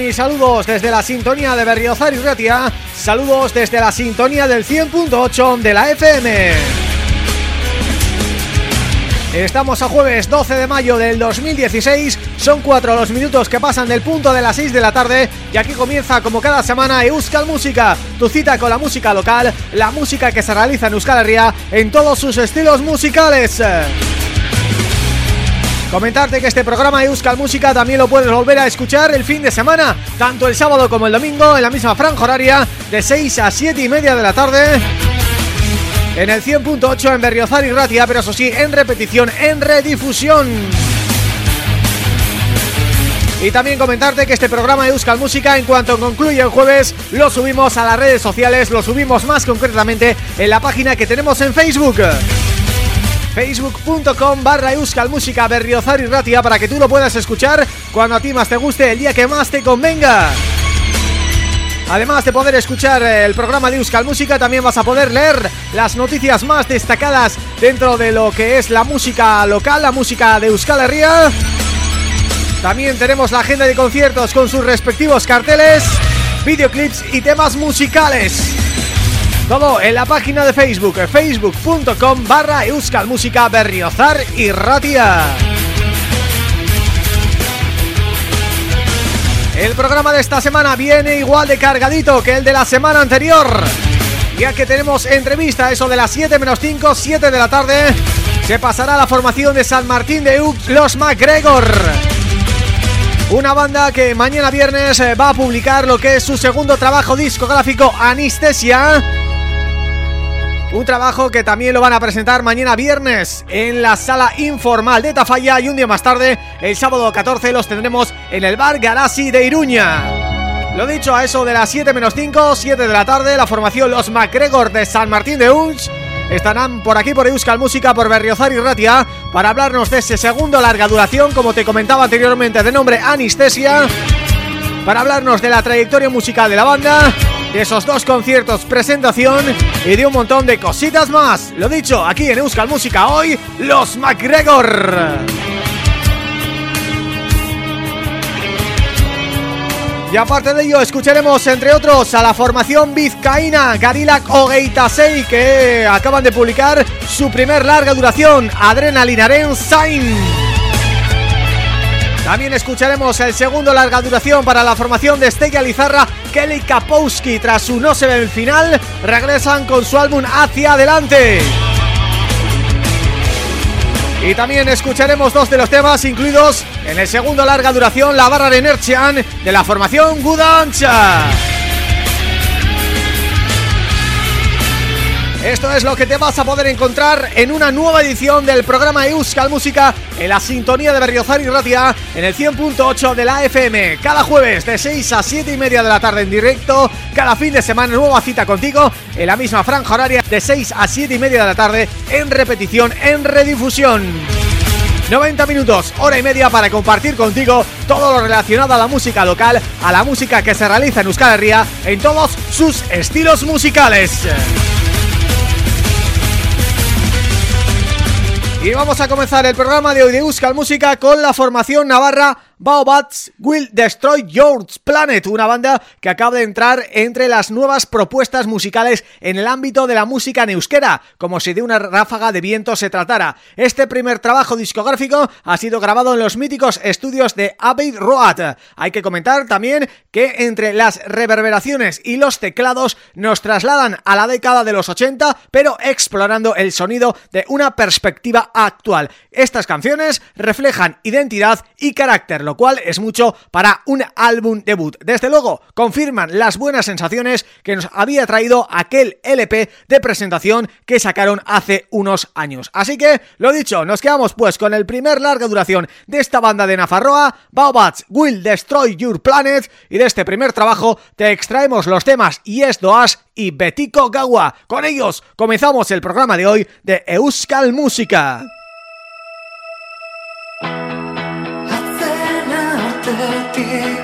y saludos desde la sintonía de Berriozar y Ratia Saludos desde la sintonía del 100.8 de la FM Estamos a jueves 12 de mayo del 2016 Son cuatro los minutos que pasan del punto de las 6 de la tarde Y aquí comienza como cada semana Euskal Música Tu cita con la música local La música que se realiza en Euskal Herria En todos sus estilos musicales Comentarte que este programa de Euskal Música también lo puedes volver a escuchar el fin de semana, tanto el sábado como el domingo, en la misma franja horaria, de 6 a 7 y media de la tarde, en el 100.8 en Berriozar y Ratia, pero eso sí, en repetición, en redifusión. Y también comentarte que este programa de Euskal Música, en cuanto concluye el jueves, lo subimos a las redes sociales, lo subimos más concretamente en la página que tenemos en Facebook facebook.com barra Euskal Música Berriozar y Ratia para que tú lo puedas escuchar cuando a ti más te guste, el día que más te convenga. Además de poder escuchar el programa de Euskal Música, también vas a poder leer las noticias más destacadas dentro de lo que es la música local, la música de Euskal Herria. También tenemos la agenda de conciertos con sus respectivos carteles, videoclips y temas musicales. Todo en la página de Facebook, facebook.com barra Euskal Música Berriozar y Ratia. El programa de esta semana viene igual de cargadito que el de la semana anterior Ya que tenemos entrevista eso de las 7 menos 5, 7 de la tarde. Se pasará la formación de San Martín de Ux, Los MacGregor. Una banda que mañana viernes eh, va a publicar lo que es su segundo trabajo discográfico Anestesia un trabajo que también lo van a presentar mañana viernes en la sala informal de Tafalla y un día más tarde, el sábado 14, los tendremos en el bar Garasi de Iruña. Lo dicho, a eso de las 7 menos 5, 7 de la tarde, la formación Los MacGregor de San Martín de Unch estarán por aquí por Euskal Música, por Berriozar y Ratia, para hablarnos de ese segundo larga duración, como te comentaba anteriormente, de nombre Anestesia, para hablarnos de la trayectoria musical de la banda de esos dos conciertos, presentación y de un montón de cositas más. Lo dicho, aquí en Euskal Música hoy, los MacGregor. Y aparte de ello, escucharemos entre otros a la formación vizcaína Garilak Ogeitasei que acaban de publicar su primer larga duración, Adrenalinaren Sign. También escucharemos el segundo larga duración para la formación de Stella Lizarra, Kelly Kapowski. Tras su no se ve en final, regresan con su álbum Hacia Adelante. Y también escucharemos dos de los temas incluidos en el segundo larga duración, La Barra de Nerchian, de la formación Gudancha. Esto es lo que te vas a poder encontrar en una nueva edición del programa Euskal Música en la sintonía de Berriozar y Ratia en el 100.8 de la FM. Cada jueves de 6 a 7 y media de la tarde en directo, cada fin de semana nueva cita contigo en la misma franja horaria de 6 a 7 y media de la tarde en repetición, en redifusión. 90 minutos, hora y media para compartir contigo todo lo relacionado a la música local, a la música que se realiza en Euskal Herria en todos sus estilos musicales. Y vamos a comenzar el programa de hoy de Música con la formación navarra Baobats Will Destroy Your Planet, una banda que acaba de entrar entre las nuevas propuestas musicales en el ámbito de la música neusquera, como si de una ráfaga de viento se tratara. Este primer trabajo discográfico ha sido grabado en los míticos estudios de Abbey Road. Hay que comentar también que entre las reverberaciones y los teclados nos trasladan a la década de los 80, pero explorando el sonido de una perspectiva actual. Estas canciones reflejan identidad y carácter, lo cual es mucho para un álbum debut. Desde luego, confirman las buenas sensaciones que nos había traído aquel LP de presentación que sacaron hace unos años. Así que, lo dicho, nos quedamos pues con el primer larga duración de esta banda de Nafarroa, Baobats Will Destroy Your Planet, y de este primer trabajo te extraemos los temas Yes Doas y Betiko Gawa. Con ellos comenzamos el programa de hoy de Euskal Música. here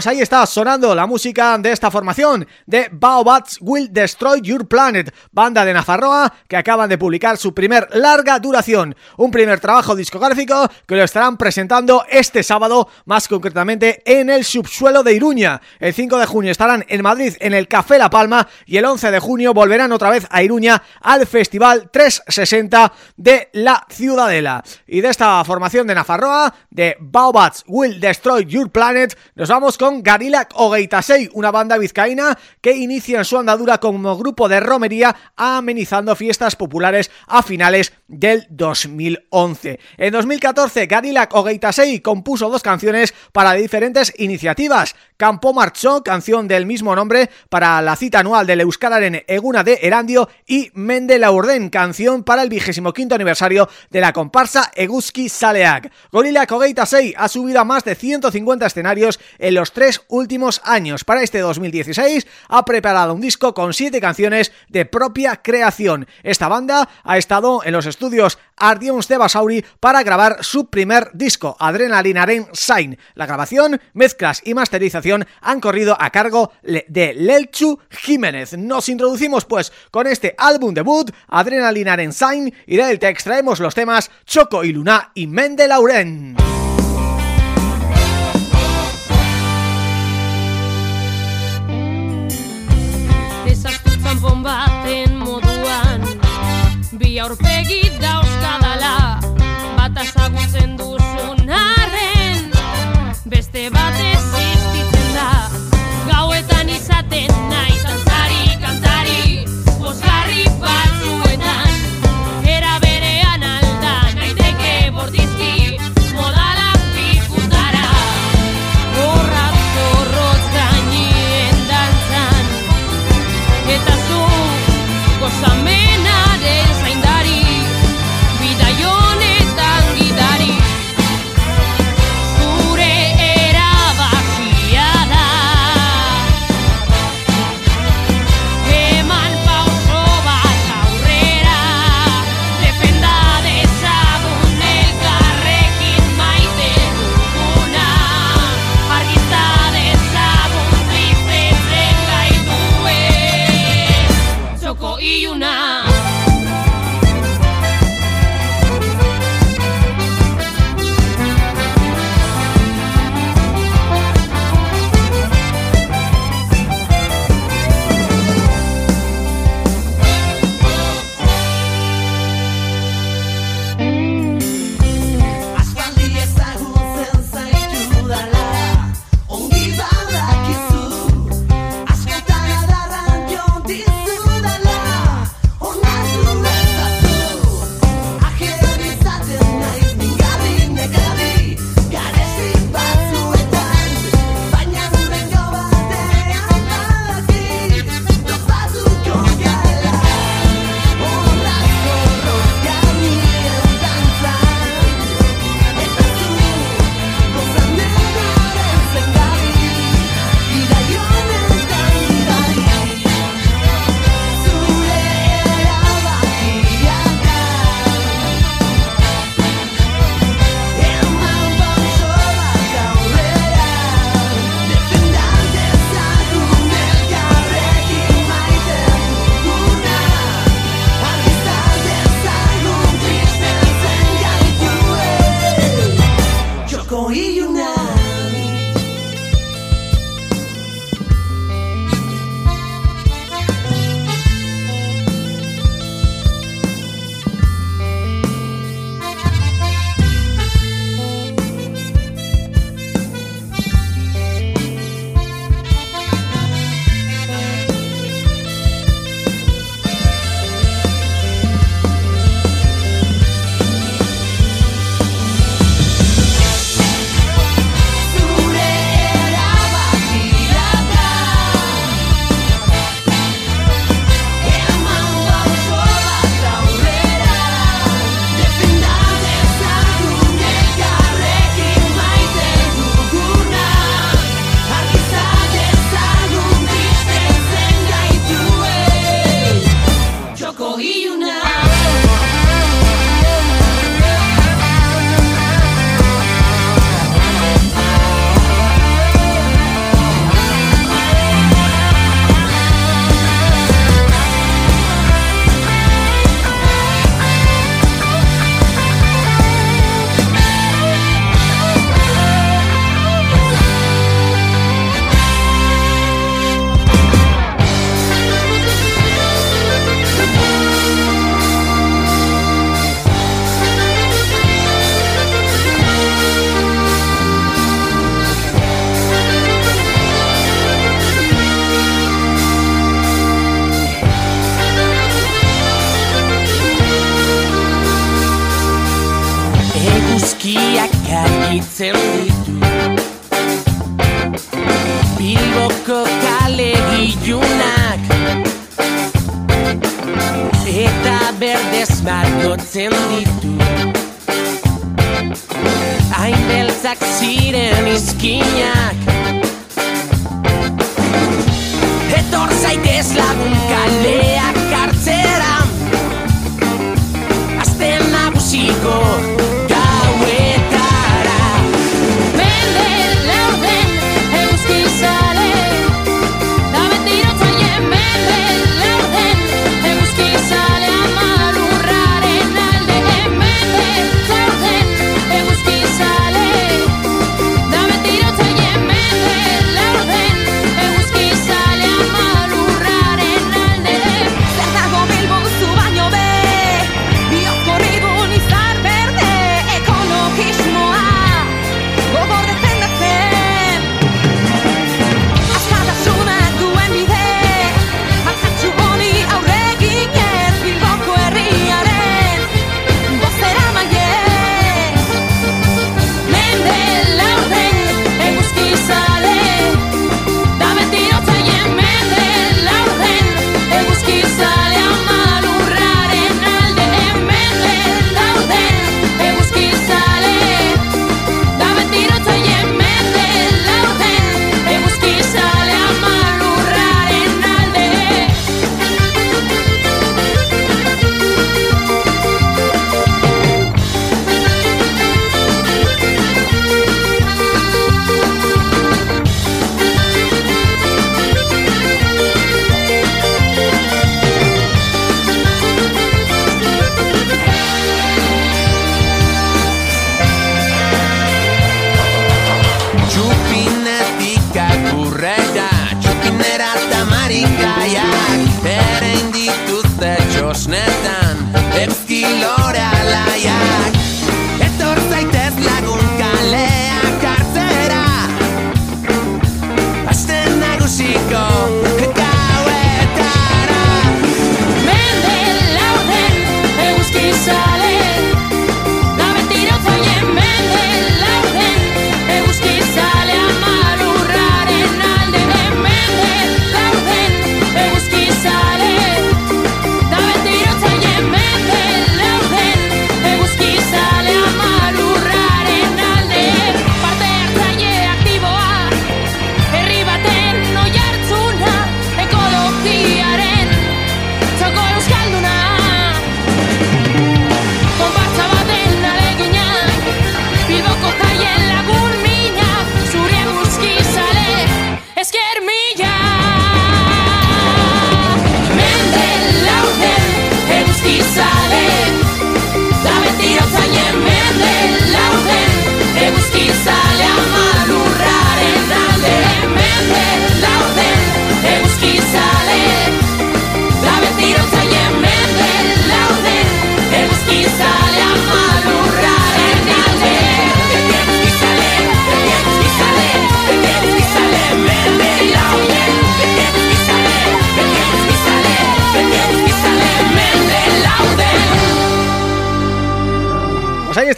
Pues ahí está sonando la música de esta formación de Baobats Will Destroy Your Planet, banda de Nafarroa que acaban de publicar su primer larga duración, un primer trabajo discográfico que lo estarán presentando este sábado, más concretamente en el subsuelo de Iruña. El 5 de junio estarán en Madrid en el Café La Palma y el 11 de junio volverán otra vez a Iruña al Festival 360 de la Ciudadela. Y de esta formación de Nafarroa, de Baobats Will Destroy Your Planet, nos vamos con Garilak Ogeitasei, una banda vizcaína que inicia su andadura como grupo de romería amenizando fiestas populares a finales del 2011. En 2014, Garilak Ogeitasei compuso dos canciones para diferentes iniciativas. Campo Marchó, canción del mismo nombre para la cita anual del Euskararen Eguna de Erandio y Mende Laurden, canción para el vigésimo quinto aniversario de la comparsa Eguski Saleak. Garilak Ogeitasei ha subido a más de 150 escenarios en los tres últimos años. Para este 2016 ha preparado un disco con siete canciones de propia creación. Esta banda ha estado en los estudios Ardions de Basauri para grabar su primer disco, Adrenalinaren Sign. La grabación, mezclas y masterización han corrido a cargo de Lelchu Jiménez. Nos introducimos pues con este álbum debut, Adrenalinaren Sign, y del te extraemos los temas Choco y Luna y Mende Lauren. Kanpon baten moduan. Bi aurpegi dauzkadala Bat azagutzen duzun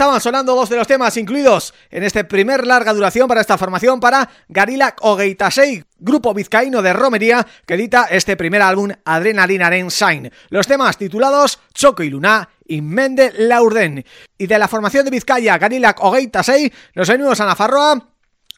estaban sonando dos de los temas incluidos en este primer larga duración para esta formación para Garilak Ogeitasei, grupo vizcaíno de romería que edita este primer álbum Adrenalinaren Sign. Los temas titulados Choco y Luna y Mende Laurden. Y de la formación de Vizcaya Garilak Ogeitasei nos venimos a Nafarroa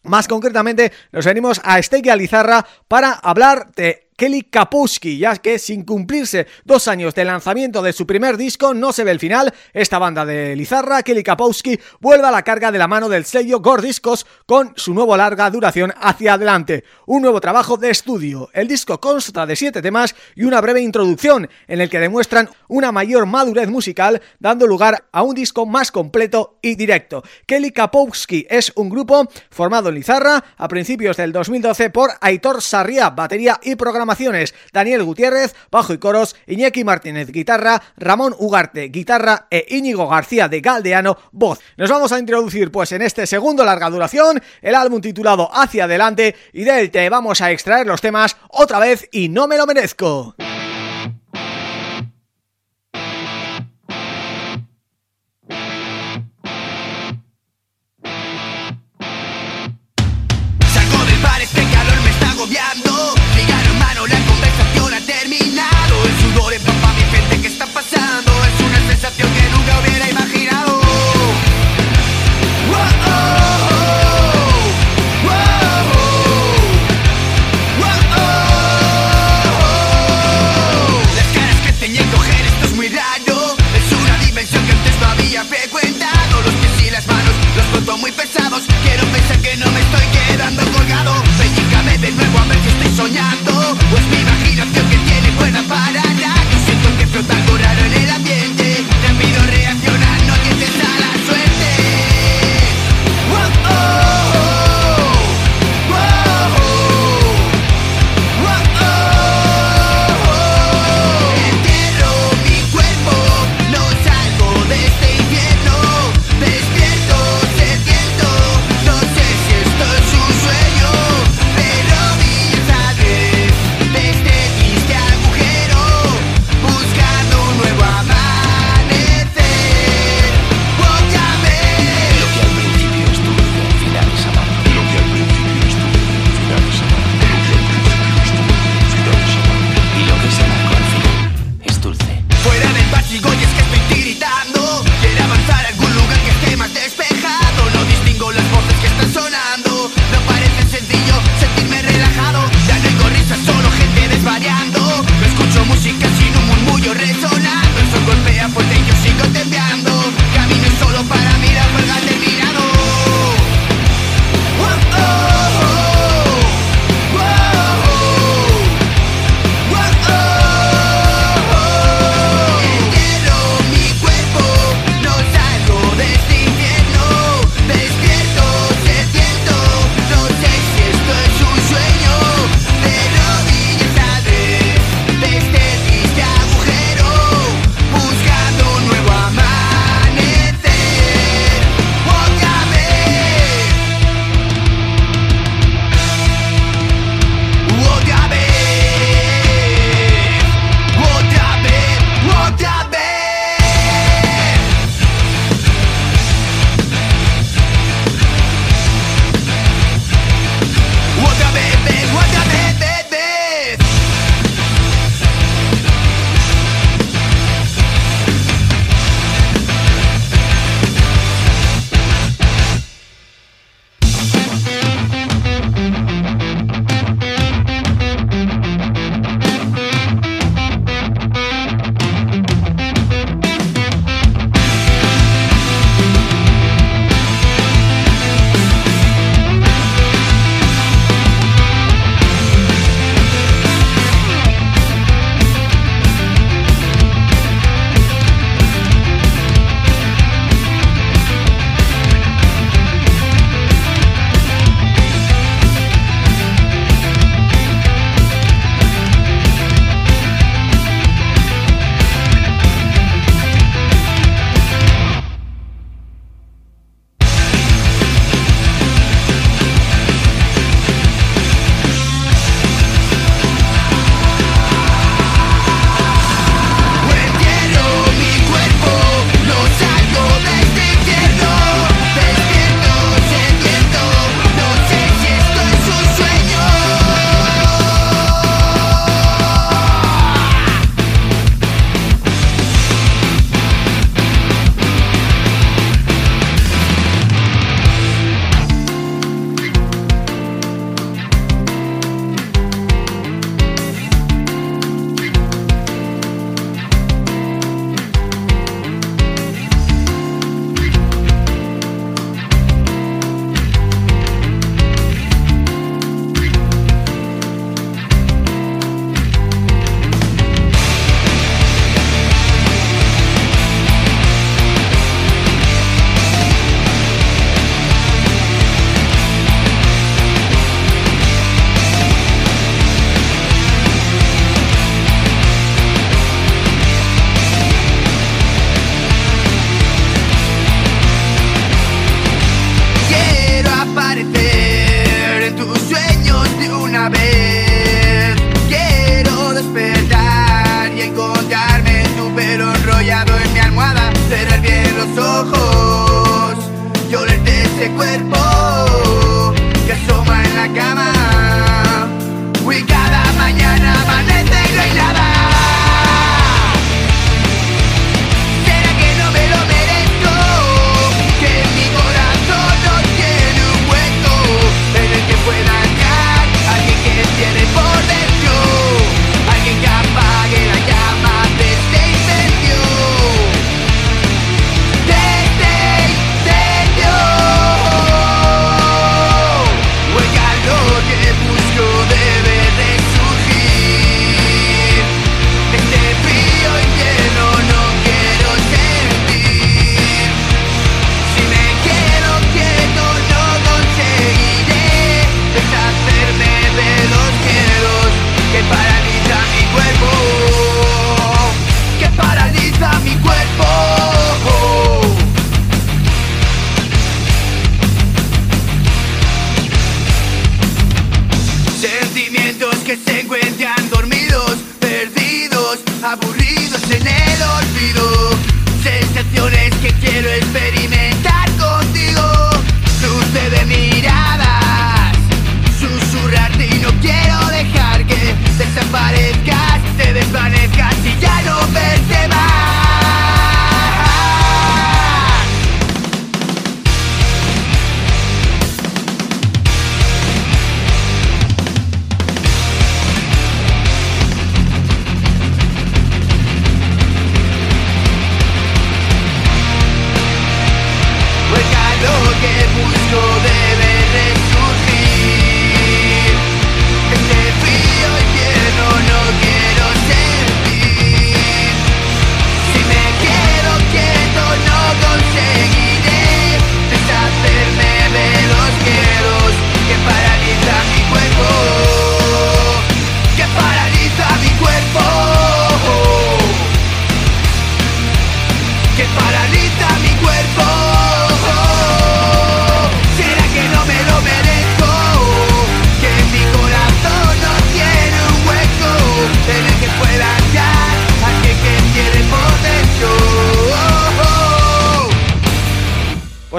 más concretamente nos venimos a Estegi Alizarra para hablar de Kelly Kapowski, ya que sin cumplirse dos años de lanzamiento de su primer disco no se ve el final, esta banda de Lizarra, Kelly Kapowski, vuelve a la carga de la mano del sello Gordiscos con su nuevo larga duración hacia adelante, un nuevo trabajo de estudio. El disco consta de siete temas y una breve introducción en el que demuestran una mayor madurez musical, dando lugar a un disco más completo y directo. Kelly Kapowski es un grupo formado en Lizarra a principios del 2012 por Aitor Sarria, batería y Daniel Gutiérrez, bajo y coros, Iñaki Martínez, guitarra, Ramón Ugarte, guitarra e Íñigo García de Galdeano, voz. Nos vamos a introducir pues en este segundo larga duración, el álbum titulado Hacia Adelante y del te vamos a extraer los temas otra vez y no me lo merezco.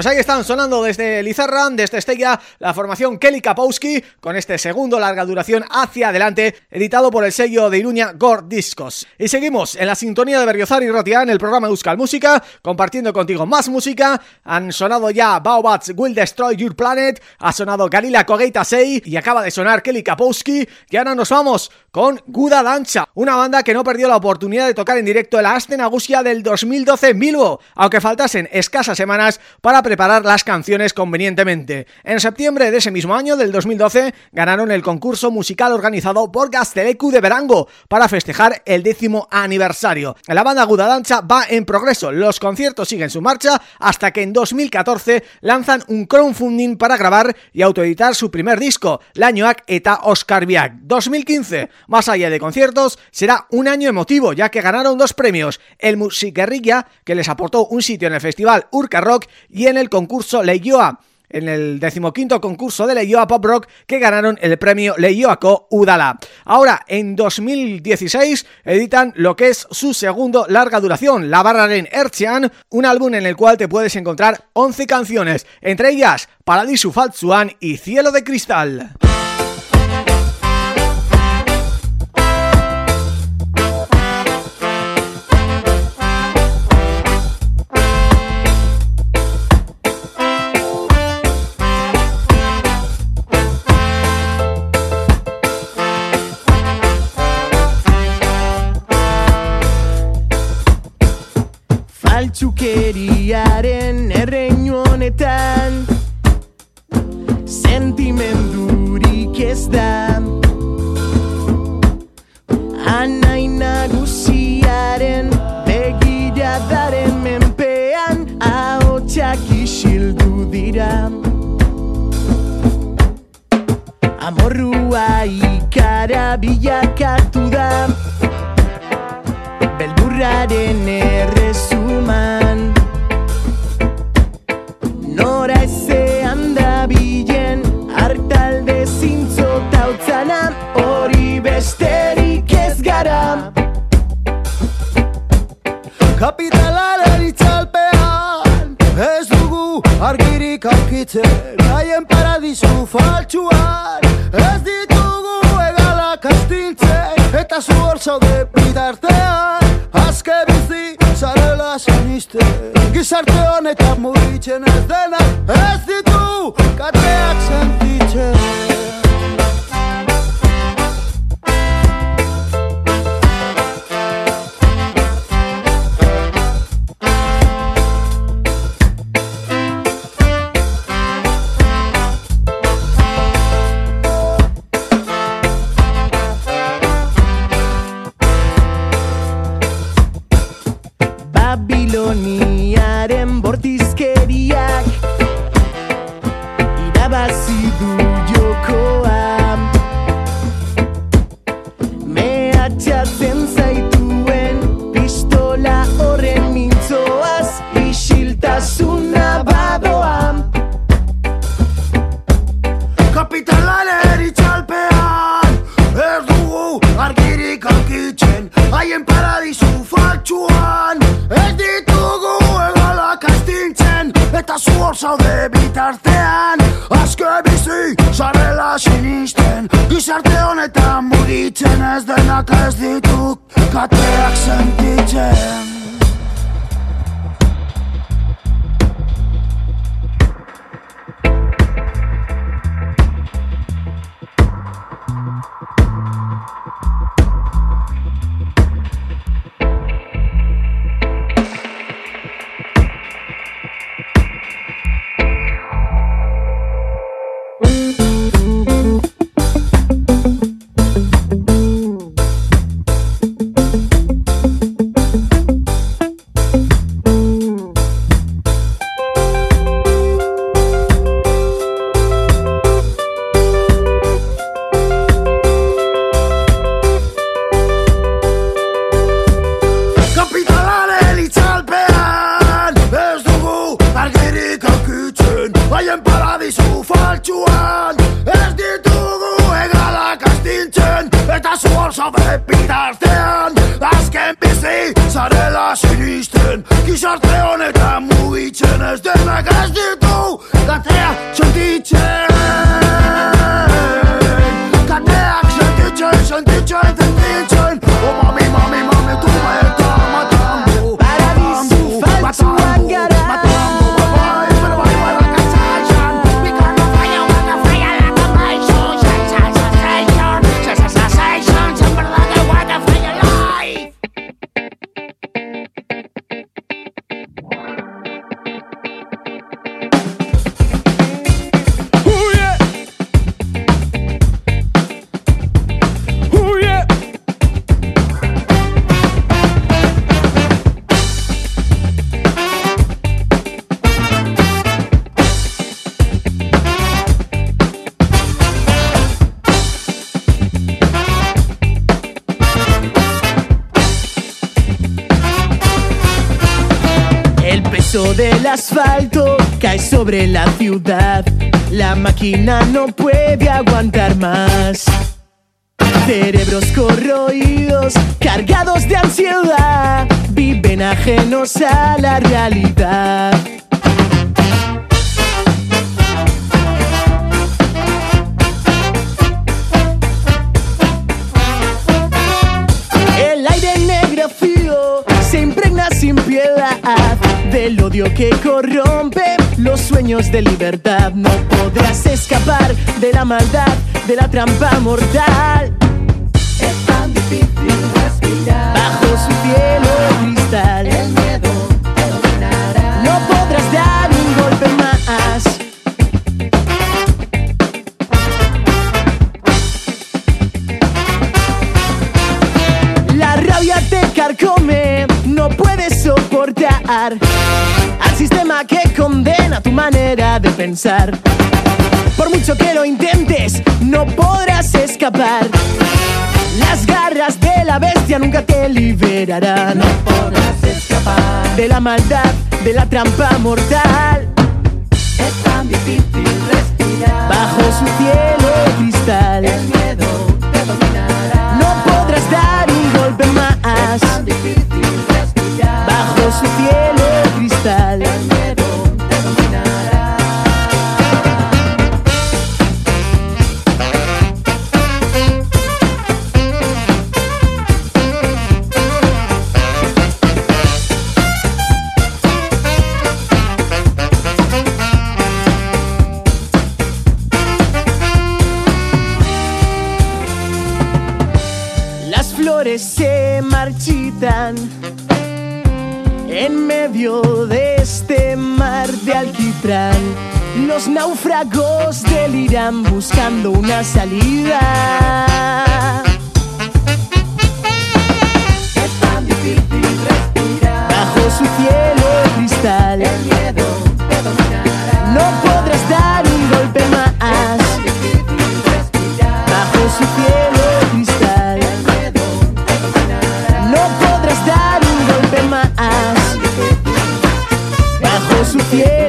Pues ahí están sonando desde Lizarra, desde Estella, la formación Kelly Kapowski, con este segundo larga duración hacia adelante, editado por el sello de Iruña Gore Discos. Y seguimos en la sintonía de Berriozar y Rotia en el programa Euskal Música, compartiendo contigo más música. Han sonado ya Baobats Will Destroy Your Planet, ha sonado Galila Kogeita 6 y acaba de sonar Kelly Kapowski. Y ahora nos vamos con Guda Dancha, una banda que no perdió la oportunidad de tocar en directo en la Asten Agusia del 2012 en Bilbo, aunque faltasen escasas semanas para preparar las canciones convenientemente. En septiembre de ese mismo año, del 2012, ganaron el concurso musical organizado por Gastelecu de Verango para festejar el décimo aniversario. La banda Gudadancha va en progreso, los conciertos siguen su marcha hasta que en 2014 lanzan un crowdfunding para grabar y autoeditar su primer disco, Lañoak eta Oscar Biak. 2015, más allá de conciertos, será un año emotivo ya que ganaron dos premios, el Musikerrilla, que les aportó un sitio en el festival Urca Rock y en el concurso Leioa en el decimoquinto concurso de Leioa Pop Rock que ganaron el premio Leioaco Udala. Ahora, en 2016, editan lo que es su segundo larga duración, La Barraren Ertzian, un álbum en el cual te puedes encontrar 11 canciones, entre ellas Paradisu Faltzuan y Cielo de Cristal. Faltsukeriaren erreinu honetan. Sentimendurik ez da. Anai nagusiaren begiradaren menpean Ahotsak isildu dira. Amorrua ikara bilakatu da Beldurraren errezuman. Nora ezean da bilen Artalde zintzo tautzana Hori besterik ez gara. Kapitalaren itzalpean Ez dugu argirik aurkitzen. Haien paradisu faltsuan Ez ditugu egalak astintzen Eta zu hor zaude bitartean sinisten Gizarte honetan mugitzen ez dena Bitartean Azken bizi zarela sinisten. Gizarte honetan mugitzen ez denak ez ditu Katea sentitzen del asfalto cae sobre la ciudad. La máquina no puede aguantar más. Cerebros corroídos, cargados de ansiedad, viven ajenos a la realidad. Odio que corrompe los sueños de libertad. No podrás escapar de la maldad, de la trampa mortal. Es tan difícil respirar bajo su cielo de cristal. El miedo te dominará. No podrás dar un golpe más. La rabia te carcome, no puedes soportar sistema que condena tu manera de pensar. Por mucho que lo intentes, no podrás escapar. Las garras de la bestia nunca te liberarán. No podrás escapar de la maldad, de la trampa mortal. Es tan difícil respirar bajo su cielo de cristal. Medio de este mar de alquitrán. Los náufragos deliran buscando una salida. Es tan difícil respirar bajo su cielo de cristal. El miedo te dominará. No podrás dar un golpe más. Bajo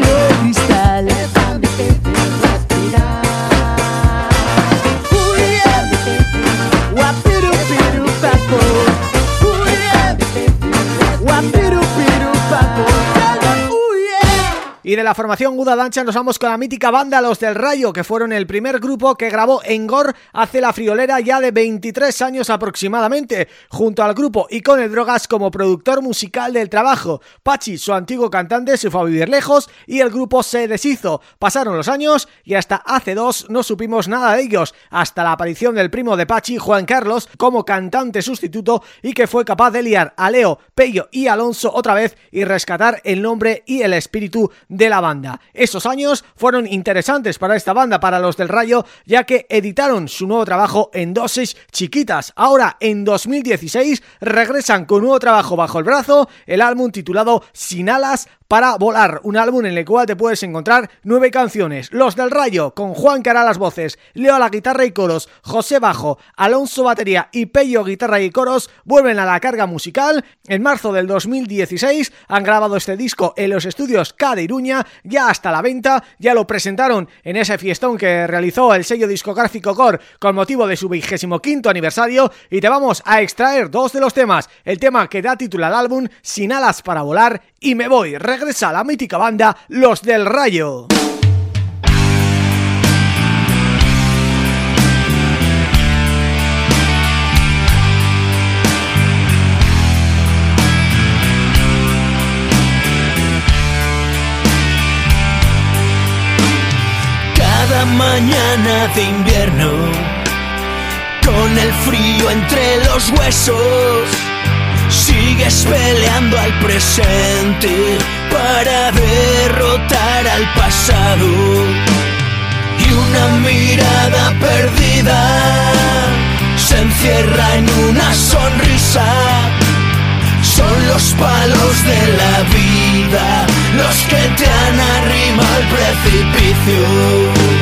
de la formación Guda Dancha nos vamos con la mítica banda Los del Rayo, que fueron el primer grupo que grabó en Gor hace la friolera ya de 23 años aproximadamente, junto al grupo y con el Drogas como productor musical del trabajo. Pachi, su antiguo cantante, se fue a vivir lejos y el grupo se deshizo. Pasaron los años y hasta hace dos no supimos nada de ellos, hasta la aparición del primo de Pachi, Juan Carlos, como cantante sustituto y que fue capaz de liar a Leo, Pello y Alonso otra vez y rescatar el nombre y el espíritu de la banda. Esos años fueron interesantes para esta banda, para los del Rayo, ya que editaron su nuevo trabajo en dosis chiquitas. Ahora, en 2016, regresan con nuevo trabajo bajo el brazo, el álbum titulado Sin Alas para volar, un álbum en el cual te puedes encontrar nueve canciones. Los del Rayo, con Juan a las voces, Leo a la guitarra y coros, José Bajo, Alonso batería y Pello guitarra y coros, vuelven a la carga musical. En marzo del 2016 han grabado este disco en los estudios K Ya hasta la venta, ya lo presentaron en ese fiestón que realizó el sello discográfico Core con motivo de su vigésimo quinto aniversario y te vamos a extraer dos de los temas, el tema que da título al álbum Sin alas para volar y Me voy, regresa a la mítica banda Los del Rayo. Mañana de invierno, con el frío entre los huesos, sigues peleando al presente para derrotar al pasado. Y una mirada perdida se encierra en una sonrisa. Son los palos de la vida los que te han arrimado al precipicio.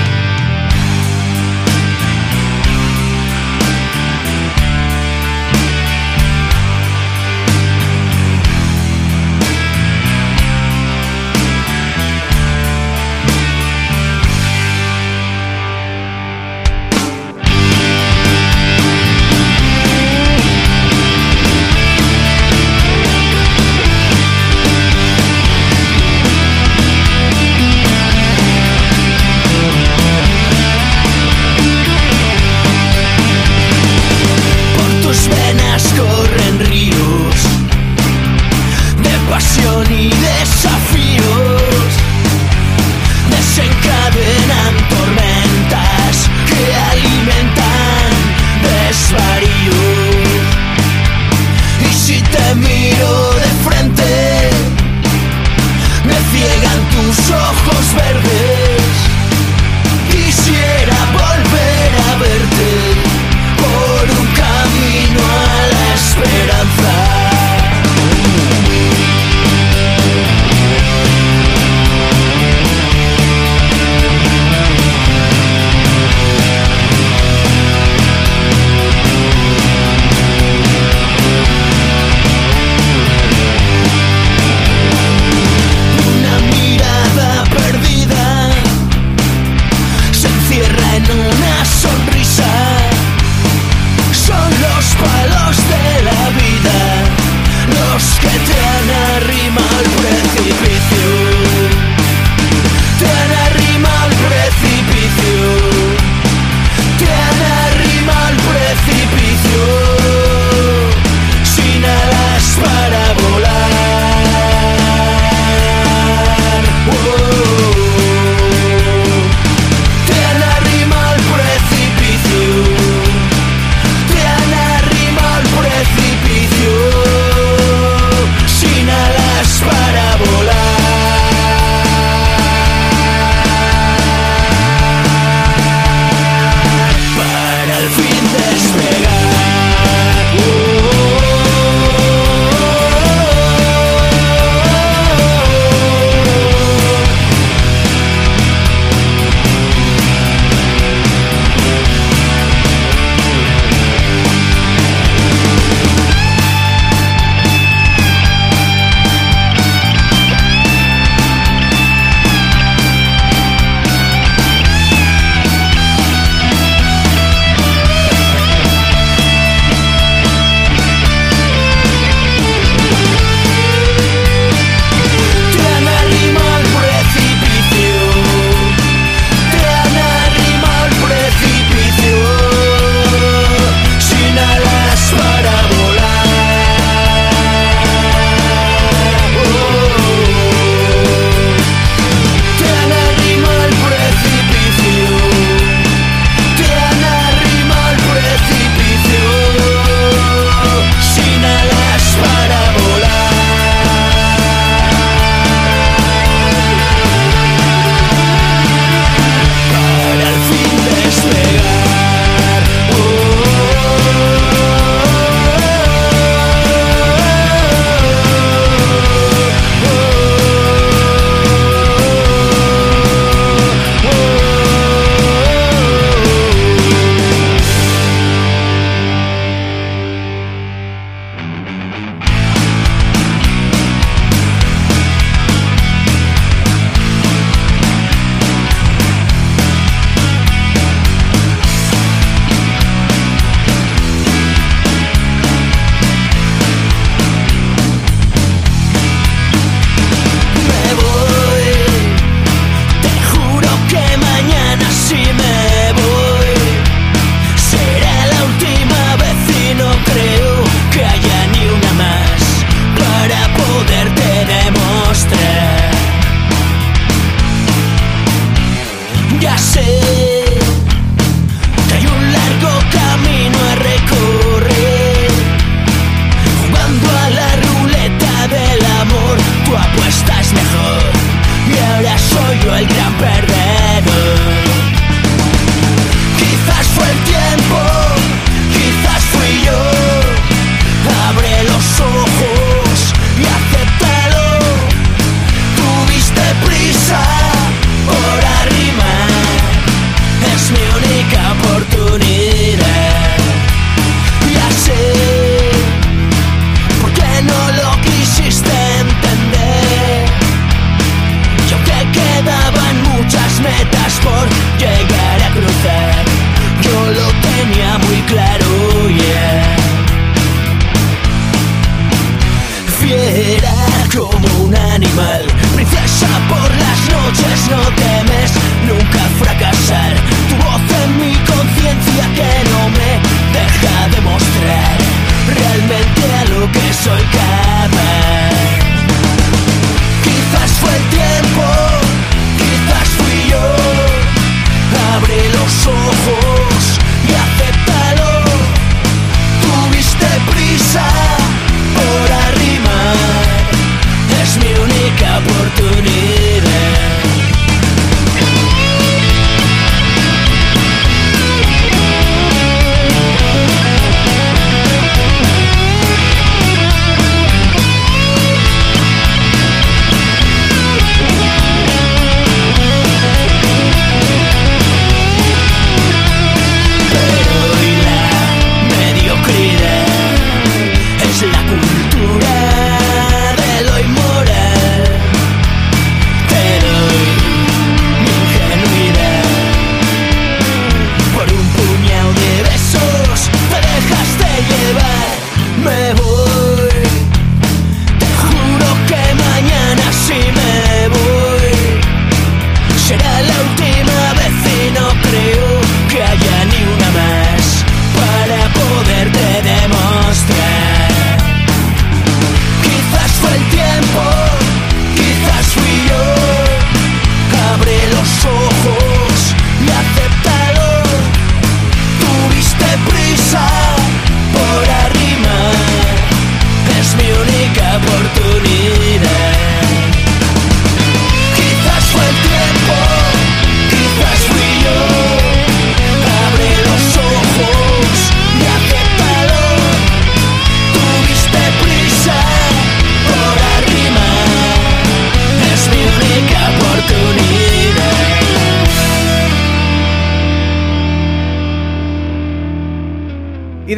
Como un animal, princesa por las noches, no temes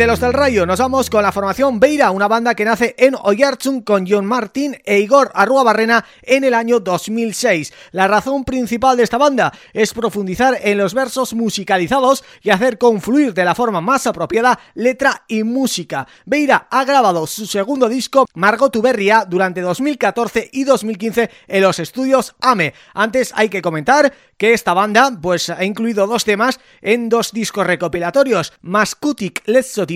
los del Rayo nos vamos con la formación Beira, una banda que nace en Oyarzun con John Martín e Igor Arrua Barrena en el año 2006. La razón principal de esta banda es profundizar en los versos musicalizados y hacer confluir de la forma más apropiada letra y música. Beira ha grabado su segundo disco Margot Tuberria durante 2014 y 2015 en los estudios AME. Antes hay que comentar que esta banda pues ha incluido dos temas en dos discos recopilatorios, Maskutik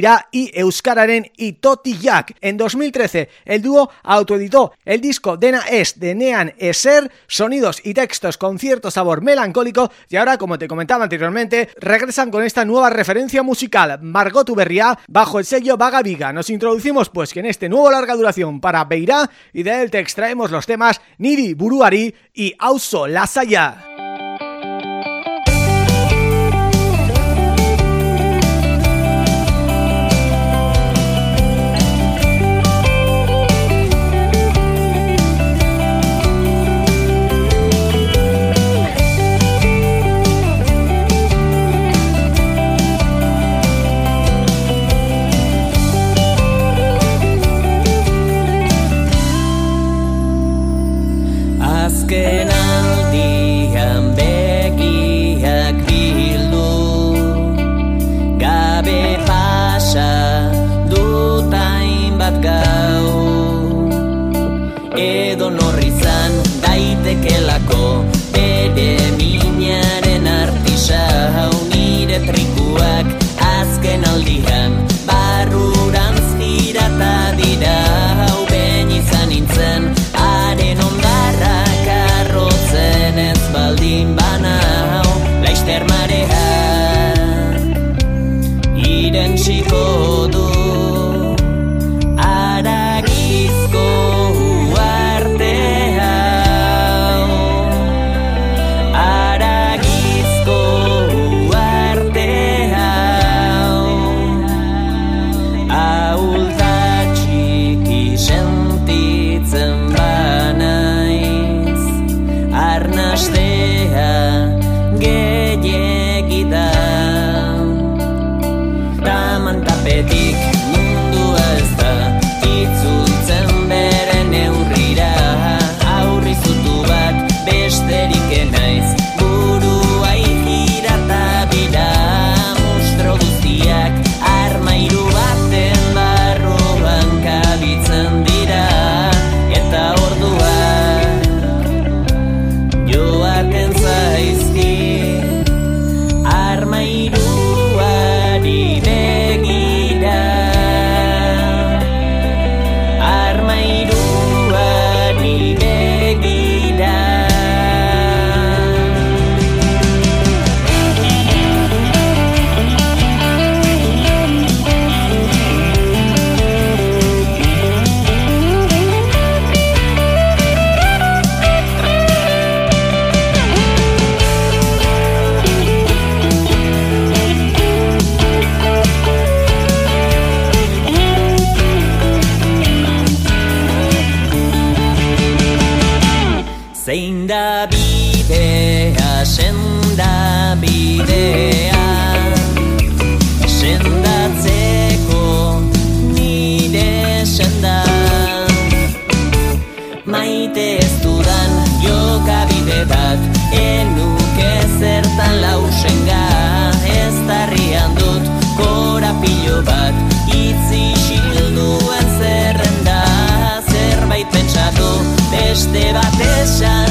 Letzotira y Euskararen y Totiak. En 2013 el dúo autoeditó el disco Dena Es de Nean Eser, sonidos y textos con cierto sabor melancólico y ahora como te comentaba anteriormente regresan con esta nueva referencia musical Margot Uberria bajo el sello Vaga Viga. Nos introducimos pues en este nuevo larga duración para Beirá y de él te extraemos los temas Niri Buruari y Auso Lasaya. Bat esan egia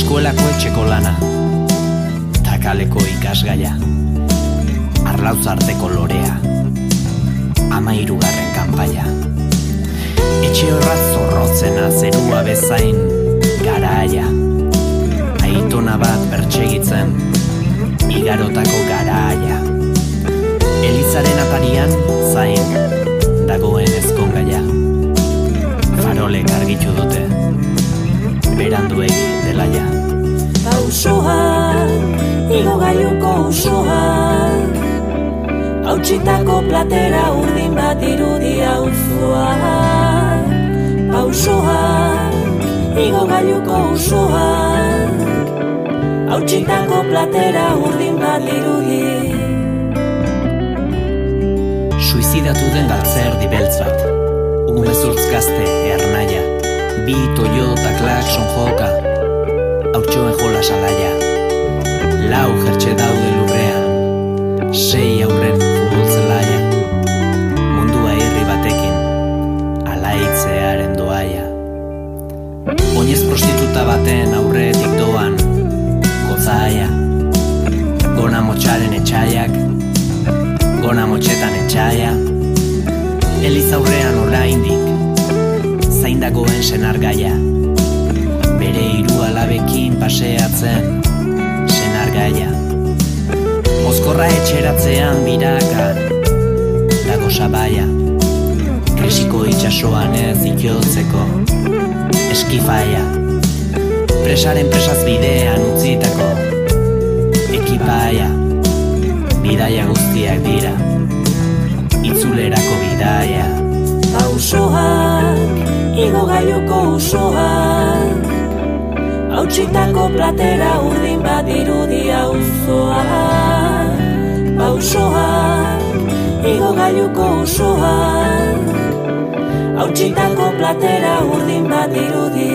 Eskuelako etxeko lana. Takaleko ikasgaia. Arlautzarteko lorea. Ama irugarren kanpaia. Etxe horra zorrotzena zerua bezain garaia. Aitona bat bertsegitzen. Igarotako garaia. Elizaren atarian zain dagoen ezkongaia. Farolek argitu dute beranduei dela ja. Pausoa, igo gaiuko usoa, hautsitako platera urdin bat irudi auzua. Pausoa, igo gaiuko usoa, hautsitako platera urdin bat irudi. Suizidatu den galtzer dibeltz bat, umezurtz gazte ernaia. Bi Toyota klakson joka Hautxoen jola salaia. Lau jertxe daude lurrean. Sei aurren futbolzelaia Mundua irri batekin Alaitzearen doaia. Oinez prostituta baten aurretik doan Gozaia Gona motxaren etxaiak Gona motxetan etxaia. Eliz aurrean oraindik dagoen senar gaia Bere hiru alabekin paseatzen Senar gaia Mozkorra etxeratzean biraka Dago sabaia. Krisiko itxasoan ez ikotzeko Eskifaia. Presaren presaz bidean utzitako Ekipaia. Bidaia guztiak dira. Itzulerako bidaia. Pausoak, igo gailuko usoa Hautsitako platera urdin bat irudia uzoa Pausoa, igo gailuko usoa Hautsitako platera urdin bat irudi.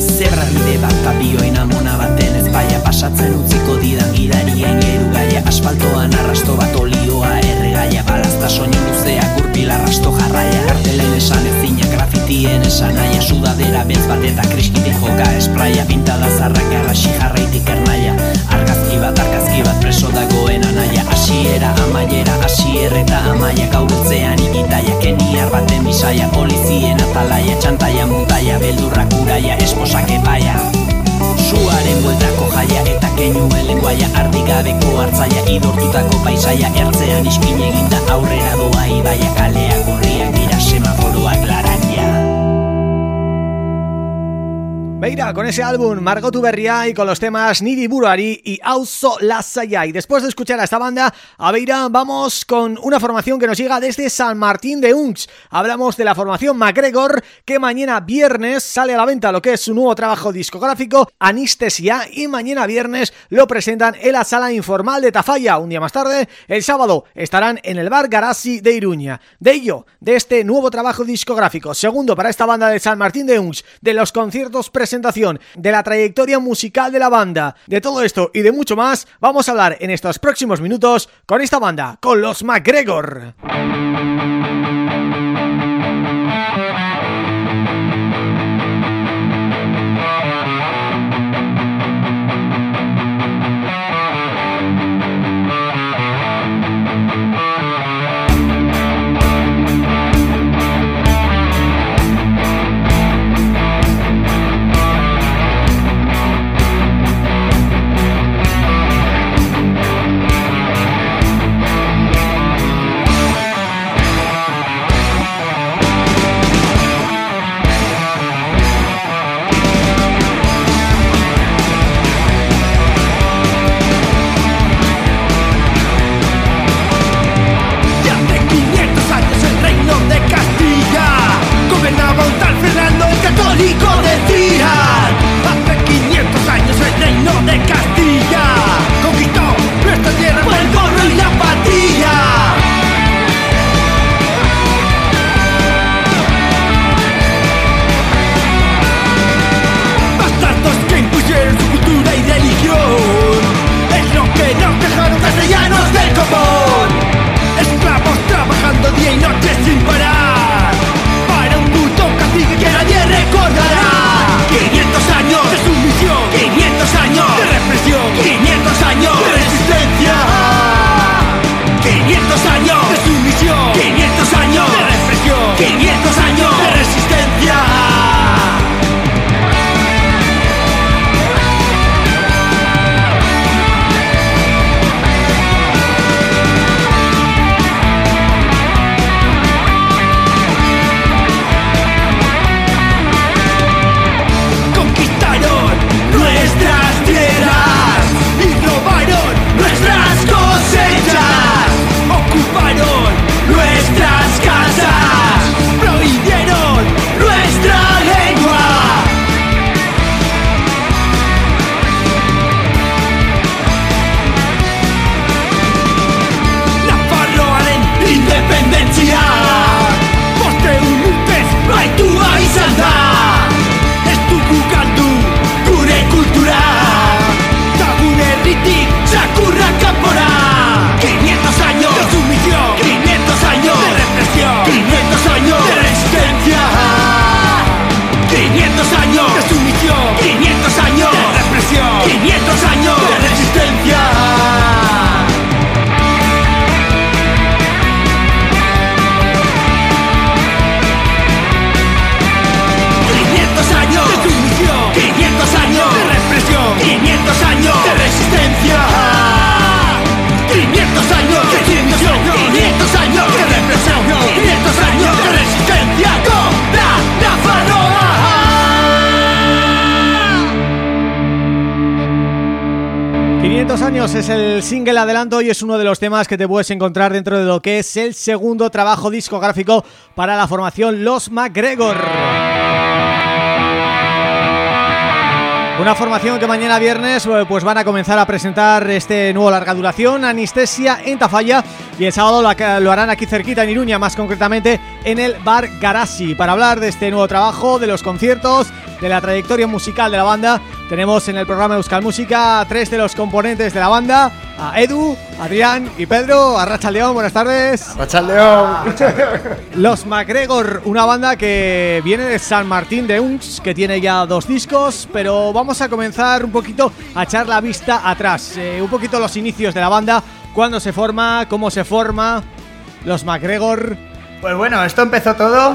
Zerra ba bide bat papioen amona baten ez baia pasatzen utziko didan gidarien Geru gaia asfaltoan arrasto bat olioa erregaia balazta soñu luzeak pilar rasto jarraia Artelen esan ezina, grafitien esan aia Sudadera bez bat eta kriskitik joka espraia Pintada zarrak arrasi jarraitik ernaia. Argazki bat, argazki bat preso dagoen anaia. Asiera, amaiera, asierre eta amaia Gaurutzean ikitaia, keniar baten bisaia Polizien atalaia, txantaia, mutaia, beldurrak uraia Esposak esposak epaia. Suaren bueltako jaia eta keinu lenguaia Ardigabeko hartzaia, idortutako paisaia Ertzean iskin eginda aurrera doa ibaia Kaleak gorriak Beira, con ese álbum Margotu Berria y con los temas Nidi Buruari y Auzo Lasaya. Y después de escuchar a esta banda, a Beira, vamos con una formación que nos llega desde San Martín de Unx. Hablamos de la formación MacGregor, que mañana viernes sale a la venta lo que es su nuevo trabajo discográfico, Anestesia, y mañana viernes lo presentan en la sala informal de Tafalla. Un día más tarde, el sábado, estarán en el bar Garasi de Iruña. De ello, de este nuevo trabajo discográfico, segundo para esta banda de San Martín de Unx, de los conciertos presentación, de la trayectoria musical de la banda, de todo esto y de mucho más, vamos a hablar en estos próximos minutos con esta banda, con los MacGregor. Es el single adelanto y es uno de los temas que te puedes encontrar dentro de lo que es el segundo trabajo discográfico para la formación Los MacGregor. Una formación que mañana viernes eh, pues van a comenzar a presentar este nuevo larga duración, Anestesia en Tafalla y el sábado lo harán aquí cerquita en Iruña, más concretamente en el Bar Garasi. Para hablar de este nuevo trabajo, de los conciertos, de la trayectoria musical de la banda, tenemos en el programa Euskal Música a tres de los componentes de la banda, a Edu, Adrián y Pedro. Arracha León, buenas tardes. Arracha León. Los MacGregor, una banda que viene de San Martín de Unx, que tiene ya dos discos, pero vamos a comenzar un poquito a echar la vista atrás, eh, un poquito los inicios de la banda, cuándo se forma, cómo se forma, los MacGregor, Pues bueno, esto empezó todo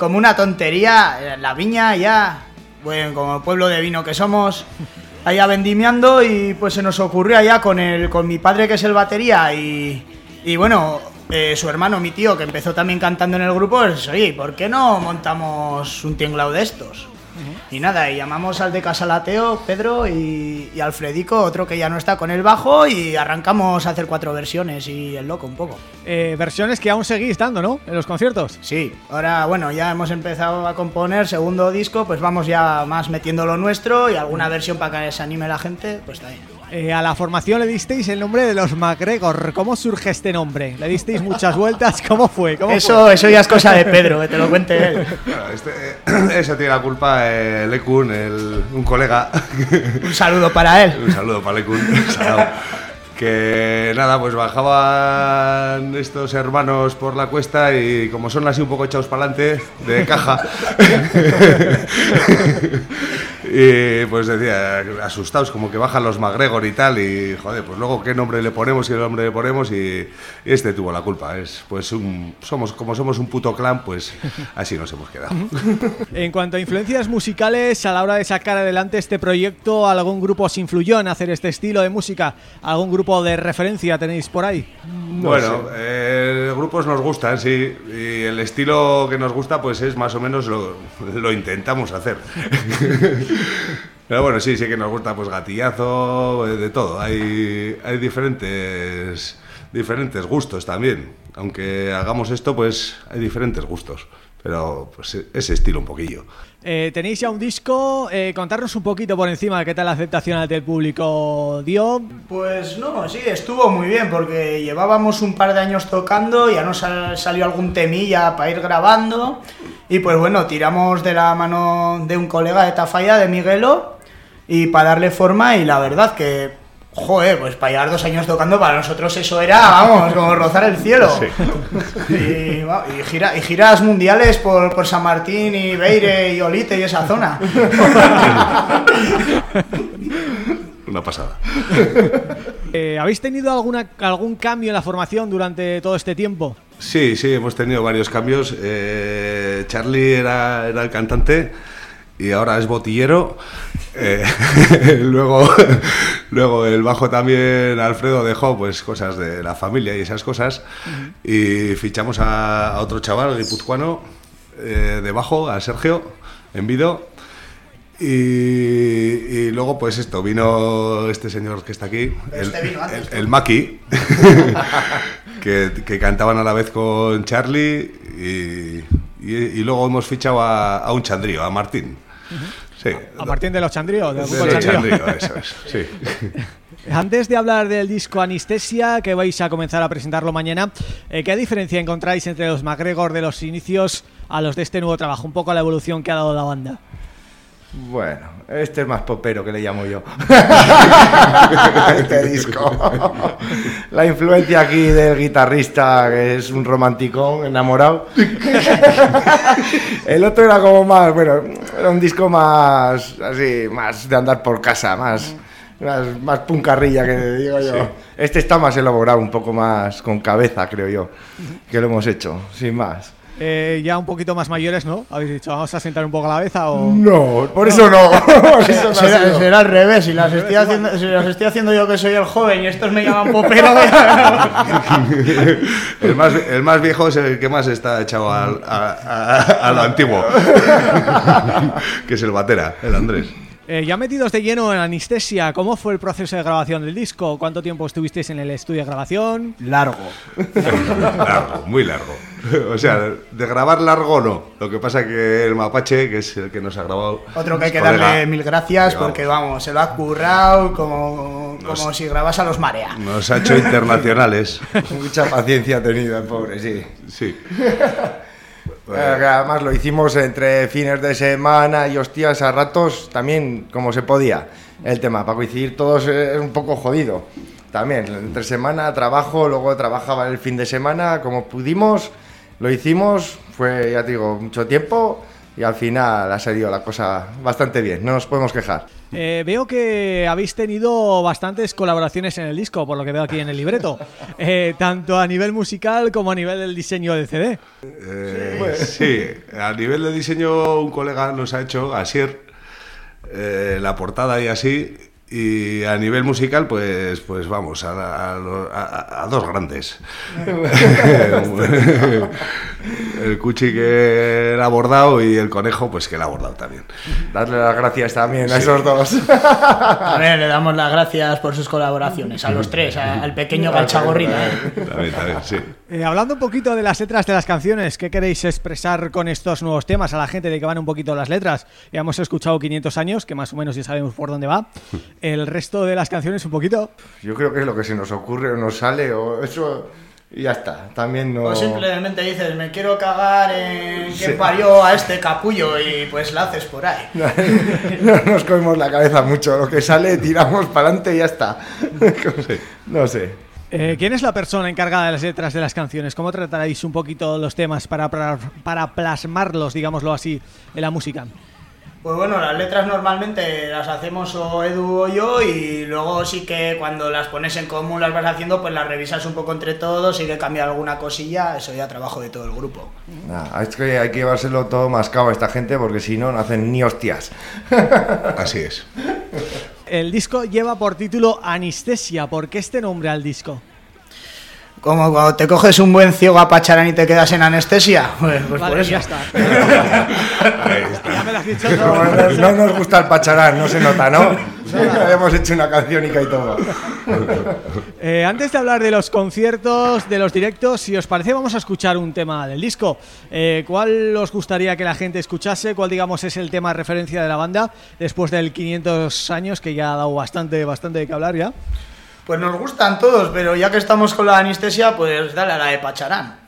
como una tontería. en La viña ya, bueno, como pueblo de vino que somos, allá vendimiando y pues se nos ocurrió allá con el, con mi padre que es el batería y, y bueno, eh, su hermano, mi tío, que empezó también cantando en el grupo, pues oye, ¿por qué no montamos un tinglao de estos? Y nada, y llamamos al de Casalateo, Pedro y, y Alfredico, otro que ya no está con el bajo, y arrancamos a hacer cuatro versiones y el loco un poco. Eh, versiones que aún seguís dando, ¿no? En los conciertos. Sí, ahora bueno, ya hemos empezado a componer segundo disco, pues vamos ya más metiendo lo nuestro y alguna versión para que se anime la gente, pues también. Eh, a la formación le disteis el nombre de los MacGregor. ¿Cómo surge este nombre? ¿Le disteis muchas vueltas? ¿Cómo fue? ¿Cómo Eso, fue? eso ya es cosa de Pedro, que te lo cuente él. Claro, este, eso tiene la culpa eh, Lekun, el- un colega. Un saludo para él. Un saludo para Lekun. salado. Que nada, pues bajaban estos hermanos por la cuesta y como son así un poco echados para adelante, de caja, y pues decía, asustados, como que bajan los MacGregor y tal, y joder, pues luego qué nombre le ponemos, qué nombre le ponemos, y, y este tuvo la culpa. Es, pues un- somos, como somos un puto clan, pues así nos hemos quedado. En cuanto a influencias musicales, a la hora de sacar adelante este proyecto, ¿algún grupo os influyó en hacer este estilo de música? ¿Algún grupo de referencia tenéis por ahí? bueno, eh, grupos nos gustan, sí, y el estilo que nos gusta pues es más o menos lo, lo intentamos hacer. Pero bueno, sí, sí que nos gusta pues gatillazo, eh, de todo. Hay, hay diferentes, diferentes gustos también. Aunque hagamos esto, pues hay diferentes gustos. Pero pues ese estilo un poquillo. Eh, tenéis ya un disco, eh, contarnos un poquito por encima de qué tal la aceptación del público dio. Pues no, sí, estuvo muy bien porque llevábamos un par de años tocando, ya nos sal- salió algún temilla para ir grabando y pues bueno, tiramos de la mano de un colega de Tafalla, de Miguelo, y para darle forma y la verdad que, joder, pues para llevar dos años tocando para nosotros eso era, vamos, como rozar el cielo. Y, va- y gira- y giras mundiales por, por San Martín y Beire y Olite y esa zona. Una pasada. Eh, ¿Habéis tenido alguna algún cambio en la formación durante todo este tiempo? Sí, sí, hemos tenido varios cambios. Eh, Charlie era, era el cantante y ahora es botillero. Eh, luego, luego el bajo también Alfredo dejó pues cosas de la familia y esas cosas. Y fichamos a, a otro chaval guipuzcoano eh, de bajo, a Sergio, en Vido. Y, y luego, pues esto, vino este señor que está aquí, el, Este vino antes, el- el Maki, que, que cantaban a la vez con Charlie y, y- y luego hemos fichado a, a un chandrío, a Martín. Sí. A Martín de los Chandríos, De grupo los Chandrío. Chandrío, eso es, sí. Antes de hablar del disco Anestesia, que vais a comenzar a presentarlo mañana, eh, ¿qué diferencia encontráis entre los MacGregor de los inicios a los de este nuevo trabajo? Un poco la evolución que ha dado la banda. Bueno, este es más popero que le llamo yo. este disco. La influencia aquí del guitarrista, que es un romanticón enamorado. El otro era como más, bueno, era un disco más así, más de andar por casa, más, más, más puncarrilla que digo yo. Sí. Este está más elaborado, un poco más con cabeza, creo yo, que lo hemos hecho, sin más. Eh, ya un poquito más mayores, ¿no? ¿Habéis dicho, vamos a sentar un poco la cabeza o...? No, por eso no. Eso será, al revés, si las, estoy haciendo, si las estoy haciendo yo que soy el joven y estos me llaman popero. el, más, el más viejo es el que más está echado al- a, a- a lo antiguo, que es el batera, el Andrés. Eh, ya metidos de lleno en Anestesia, ¿cómo fue el proceso de grabación del disco? ¿Cuánto tiempo estuvisteis en el estudio de grabación? Largo. Largo, muy largo. O sea, de grabar largo no. Lo que pasa que el mapache, que es el que nos ha grabado. Otro que hay que colega, darle mil gracias porque vamos, se lo ha currado como, como si grabas a los marea. Nos ha hecho internacionales. Mucha paciencia ha tenido el pobre, sí. Sí. Eh, que además lo hicimos entre fines de semana y hostias a ratos también como se podía el tema. Para coincidir todos eh, es un poco jodido. También entre semana trabajo luego trabajaba el fin de semana como pudimos lo hicimos fue ya te digo mucho tiempo y al final ha salido la cosa bastante bien no nos podemos quejar Eh, veo que habéis tenido bastantes colaboraciones en el disco, por lo que veo aquí en el libreto. Eh, tanto a nivel musical como a nivel del diseño del CD. Eh, sí, a nivel de diseño un colega nos ha hecho, Asier, eh, la portada y así, y a nivel musical pues pues vamos, a, a lo- a- a dos grandes. el cuchi que la ha bordado y el conejo pues que la ha bordado también. Darle las gracias también a esos dos. A ver, le damos las gracias por sus colaboraciones, a los tres, a- al pequeño Galchagorrina. ¿eh? También, también, sí. Eh, hablando un poquito de las letras de las canciones, ¿qué queréis expresar con estos nuevos temas a la gente de que van un poquito las letras? Ya hemos escuchado 500 años, que más o menos ya sabemos por dónde va. El resto de las canciones un poquito... Yo creo que es lo que se nos ocurre o nos sale o eso y ya está. También no... O simplemente dices, me quiero cagar en Sí. que parió a este capullo y pues la haces por ahí. no nos comemos la cabeza mucho. Lo que sale tiramos para adelante y ya está. No sé. Eh, ¿Quién es la persona encargada de las letras de las canciones? ¿Cómo trataréis un poquito los temas para, para, para plasmarlos, digámoslo así, en la música? Pues bueno, las letras normalmente las hacemos o Edu o yo y luego sí que cuando las pones en común las vas haciendo pues las revisas un poco entre todos y que cambia alguna cosilla, eso ya trabajo de todo el grupo. Nah, es que hay que llevárselo todo mascado a esta gente porque si no, no hacen ni hostias. Así es. El disco lleva por título Anestesia. ¿Por qué este nombre al disco? Como cuando te coges un buen ciego a pacharán y te quedas en anestesia, pues, pues Vale, por eso. ya está. ya me lo has dicho No, todo. no- no nos gusta el pacharán, no se nota, ¿no? Hemos hecho una canciónica y todo. Eh, antes de hablar de los conciertos, de los directos, si os parece vamos a escuchar un tema del disco. Eh, ¿Cuál os gustaría que la gente escuchase? ¿Cuál digamos es el tema referencia de la banda después del 500 años que ya ha dado bastante, bastante de que hablar ya? Pues nos gustan todos, pero ya que estamos con la anestesia, pues dale a la de Pacharán.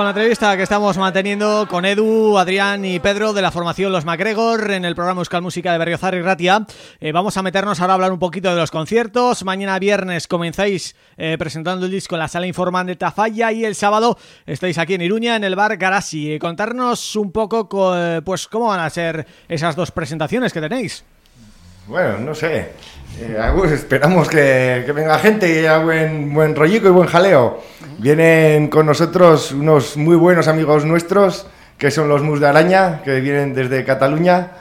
Con la entrevista que estamos manteniendo con Edu, Adrián y Pedro de la formación Los MacGregor en el programa Euskal Música de Berriozar y Ratia. Eh, vamos a meternos ahora a hablar un poquito de los conciertos. Mañana viernes comenzáis eh, presentando el disco en la sala informal de Tafalla y el sábado estáis aquí en Iruña en el bar Garasi. Eh, contarnos un poco co- pues cómo van a ser esas dos presentaciones que tenéis. Bueno, no sé. Eh, esperamos que, que venga gente y haya buen, buen rollico y buen jaleo. Vienen con nosotros unos muy buenos amigos nuestros, que son los Mus de Araña, que vienen desde Cataluña.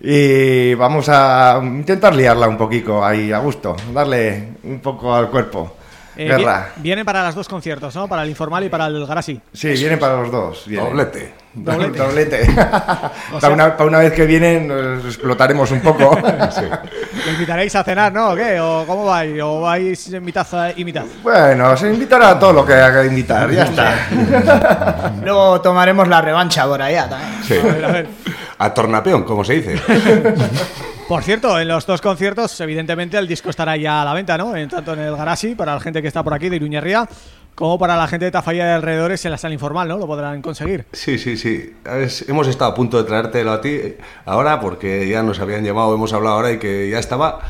Y vamos a intentar liarla un poquito ahí a gusto, darle un poco al cuerpo. Eh, Guerra. vi- Viene para los dos conciertos, ¿no? Para el informal y para el Garasi. Sí, vienen para los dos. vienen. Doblete. Doblete. Doblete. O para, sea- una, para una vez que vienen, nos explotaremos un poco. ¿Le invitaréis a cenar, no? ¿O qué? ¿O cómo vais? ¿O vais en mitad y mitad? Bueno, se invitará a todo lo que haga que invitar, ya está. Luego tomaremos la revancha por allá también. Sí. A ver, a ver. A tornapeón, como se dice. Por cierto, en los dos conciertos, evidentemente, el disco estará ya a la venta, ¿no? En, tanto en el Garasi, para la gente que está por aquí de Iruñerría, como para la gente de Tafalla de alrededores en la sala informal, ¿no? Lo podrán conseguir. Sí, sí, sí. Es- hemos estado a punto de traértelo a ti eh, ahora porque ya nos habían llamado, hemos hablado ahora y que ya estaba.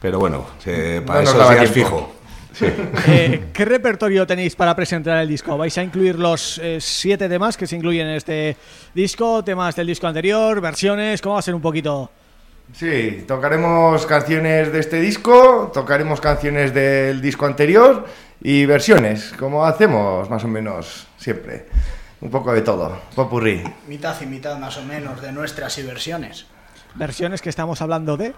Pero bueno, eh, para No eso tiempo. fijo. Sí. Eh, ¿Qué repertorio tenéis para presentar el disco? ¿Vais a incluir los eh, siete temas que se incluyen en este disco? ¿Temas del disco anterior? ¿Versiones? ¿Cómo va a ser un poquito? Sí, tocaremos canciones de este disco, tocaremos canciones del disco anterior y versiones, como hacemos más o menos siempre. Un poco de todo, popurrí. Mitad y mitad más o menos de nuestras y versiones. ¿Versiones que estamos hablando de?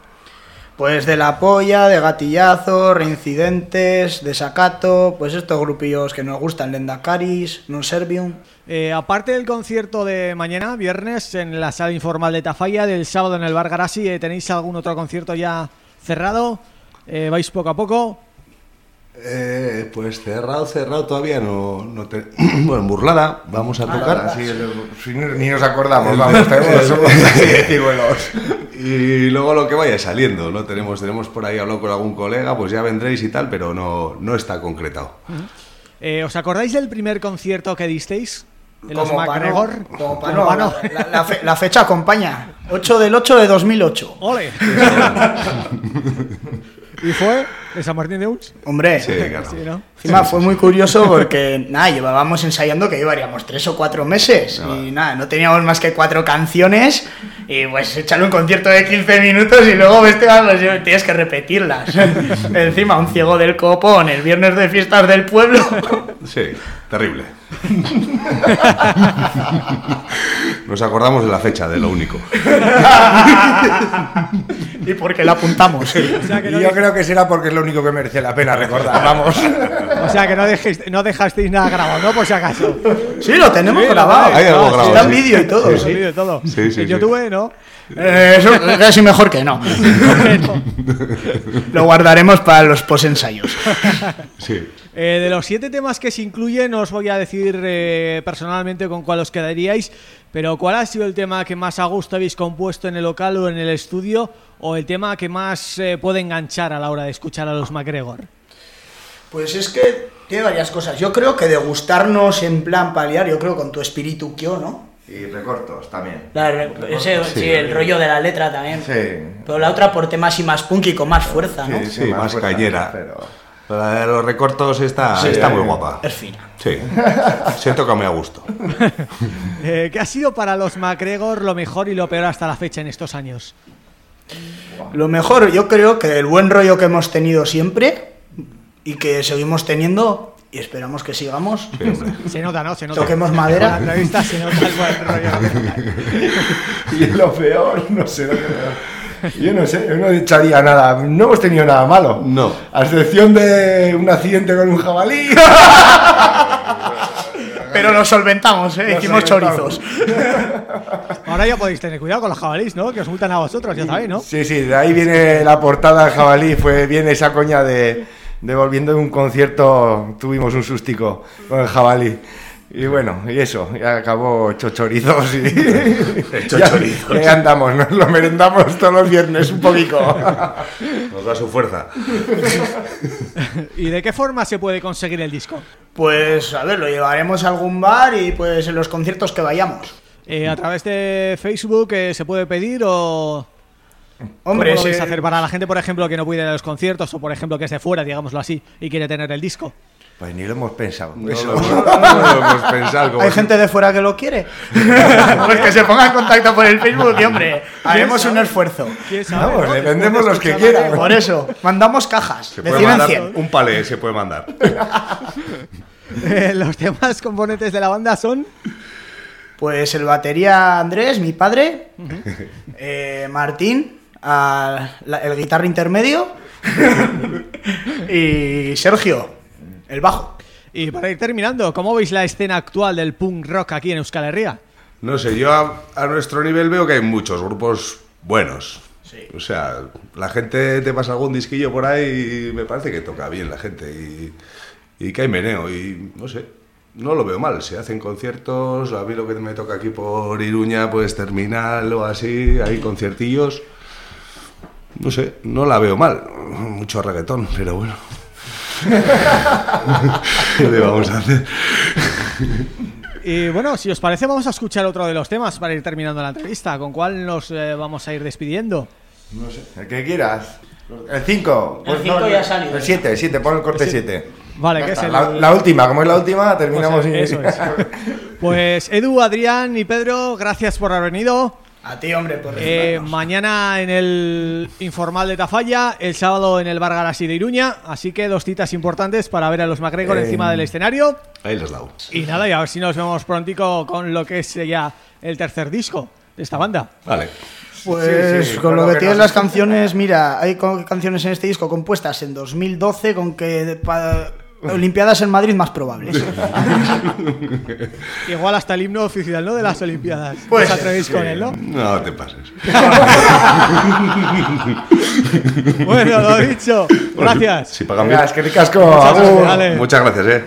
Pues de La Polla, de Gatillazo, Reincidentes, Desacato, pues estos grupillos que nos gustan, Lendacaris, Non Servium. Eh, aparte del concierto de mañana, viernes, en la sala informal de Tafalla, del sábado en el Bar Garasi, eh, ¿tenéis algún otro concierto ya cerrado? Eh, ¿Vais poco a poco? Eh, pues cerrado, cerrado todavía no, no te... Bueno, en Burlada vamos a tocar. Sí, el- si ni ni nos acordamos, vamos, tenemos, somos así de ciruelos. Y luego lo que vaya saliendo, ¿no? Tenemos, tenemos por ahí hablado con algún colega, pues ya vendréis y tal, pero no, no está concretado. Eh, ¿Os acordáis del primer concierto que disteis? De los Como MacGregor. como pa' Como no, pa' no. La, la fe- la fecha acompaña. 8 del 8 de 2008. ¡Ole! ¿Y fue de San Martín de Uns? Hombre, Sí, claro. Sí, ¿no? encima fue muy curioso porque nada, llevábamos ensayando que llevaríamos tres o cuatro meses y nada, no teníamos más que cuatro canciones y pues echarle un concierto de 15 minutos y luego este, pues, tienes que repetirlas. Encima un ciego del copón el viernes de fiestas del pueblo. Sí, terrible. Nos acordamos de la fecha, de lo único. y porque la apuntamos. O sea, que Y no, yo creo que será porque es lo único que merece la pena recordar, vamos. o sea, que no, dejéis- no dejasteis nada grabado, ¿no? Por si acaso. Sí, lo tenemos Sí, grabado. Hay algo grabado, Está en sí. vídeo y todo. Sí, sí. de todo. Sí, sí, en sí. YouTube, ¿no? Eh, eso casi mejor que no. Bueno. Lo guardaremos para los posensayos. Sí. Eh, de los siete temas que se incluyen, no os voy a decir eh, personalmente con cuál os quedaríais, pero ¿cuál ha sido el tema que más a gusto habéis compuesto en el local o en el estudio? ¿O el tema que más eh, puede enganchar a la hora de escuchar a los MacGregor? Pues es que tiene varias cosas. Yo creo que de gustarnos en plan paliar, yo creo con tu espíritu kyo, ¿no? Y recortos también. ese, sí, el rollo de la letra también. Sí. Pero la otra por temas y más punk y con más fuerza, ¿no? Sí, más fuerza, cañera. Pero... La de los recortos está, Sí, está muy guapa. Es fina. Sí. Se toca muy a gusto. Eh, ¿Qué ha sido para los MacGregor lo mejor y lo peor hasta la fecha en estos años? Lo mejor, yo creo que el buen rollo que hemos tenido siempre y que seguimos teniendo y esperamos que sigamos. Sí. Se nota, ¿no? Se nota. Toquemos madera. En la entrevista se nota el buen rollo. Y lo peor, no sé lo que Yo no sé, yo no echaría nada. No hemos tenido nada malo. No. A excepción de un accidente con un jabalí. Pero lo solventamos, ¿eh? Hicimos chorizos. Ahora ya podéis tener cuidado con los jabalís, ¿no? Que os multan a vosotros, ya sabéis, ¿no? Sí, sí, de ahí viene la portada del jabalí. Fue, viene esa coña de, de volviendo de un concierto, tuvimos un sustico con el jabalí. Y bueno, y eso, ya acabó chochorizos y... Chochorizos. Ya, ya andamos, nos lo merendamos todos los viernes un poquito. Nos da su fuerza. ¿Y de qué forma se puede conseguir el disco? Pues a ver, lo llevaremos a algún bar y pues en los conciertos que vayamos. Eh, ¿A través de Facebook eh, se puede pedir o...? Hombre, ¿Cómo lo vais ese- a hacer para la gente, por ejemplo, que no puede ir a los conciertos o, por ejemplo, que es de fuera, digámoslo así, y quiere tener el disco? Pues ni lo hemos pensado. No Eso. lo, no lo hemos pensado. Como Hay si- gente de fuera que lo quiere. pues que se ponga en contacto por el Facebook y hombre, haremos un esfuerzo. ¿Quién sabe, Vamos, no? le vendemos los que quieran. Por eso, mandamos cajas. Se De puede 100 en mandar 100. un palé, se puede mandar. Eh, los demás componentes de la banda son... Pues el batería Andrés, mi padre, eh, Martín, la- el guitarra intermedio y Sergio, el bajo. Y para ir terminando, ¿cómo veis la escena actual del punk rock aquí en Euskal Herria? No sé, yo a, a nuestro nivel veo que hay muchos grupos buenos. O sea, la gente te pasa algún disquillo por ahí y me parece que toca bien la gente y, y que hay meneo y no sé, no lo veo mal. Se hacen conciertos, a mí lo que me toca aquí por Iruña, pues terminal o así, hay conciertillos. No sé, no la veo mal. Mucho reggaetón, pero bueno. ¿Qué le vamos a hacer? Y bueno, si os parece, vamos a escuchar otro de los temas para ir terminando la entrevista. ¿Con cuál nos eh, vamos a ir despidiendo? No sé, el que quieras. El 5. El cinco ya ha salido. El 7, el 7, pon el corte El 7. Vale, que es el... La, la última, como es la última, terminamos Pues, eso es. Pues Edu, Adrián y Pedro, gracias por haber venido. A ti, hombre, por Eh, mañana en el Informal de Tafalla, el sábado en el Bar Garasi de Iruña, así que dos citas importantes para ver a los MacGregor Eh, encima del escenario. Ahí los dado. Y nada, y a ver si nos vemos prontico con lo que es ya el tercer disco de esta banda. Vale. Pues Sí, sí, con lo que que tienen las canciones, mira, hay canciones en este disco compuestas en 2012 con que pa- Olimpiadas en Madrid más probables. Igual hasta el himno oficial, ¿no? De las Olimpiadas. Pues Os atrevéis con él, ¿no? No te pases. Bueno, lo dicho. Gracias. Si pagan bien. es que ricasco. Muchas gracias. Muchas gracias, eh.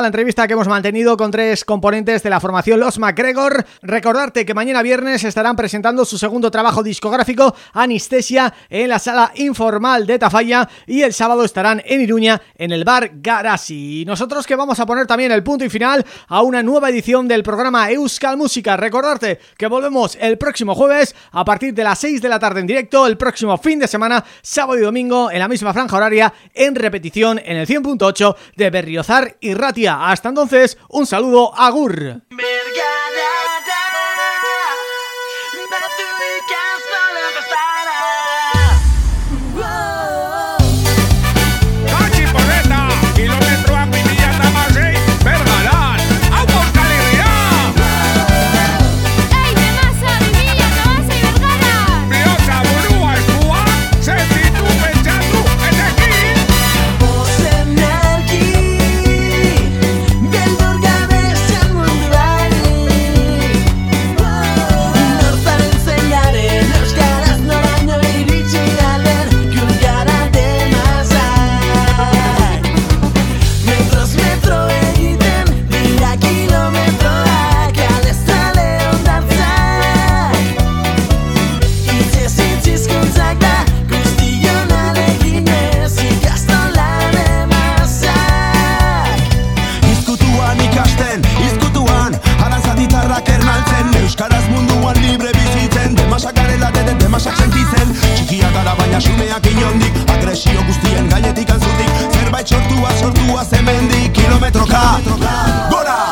La entrevista que hemos mantenido con tres componentes de la formación Los MacGregor. Recordarte que mañana viernes estarán presentando su segundo trabajo discográfico, Anestesia, en la sala informal de Tafalla y el sábado estarán en Iruña en el bar Garasi. Nosotros que vamos a poner también el punto y final a una nueva edición del programa Euskal Música. Recordarte que volvemos el próximo jueves a partir de las 6 de la tarde en directo, el próximo fin de semana, sábado y domingo en la misma franja horaria en repetición en el 100.8 de Berriozar y Hasta entonces, un saludo, agur. Baina sumeak inondik Agresio guztien gainetik antzutik Zerbait sortua, sortua zemendik Kilometroka, gora!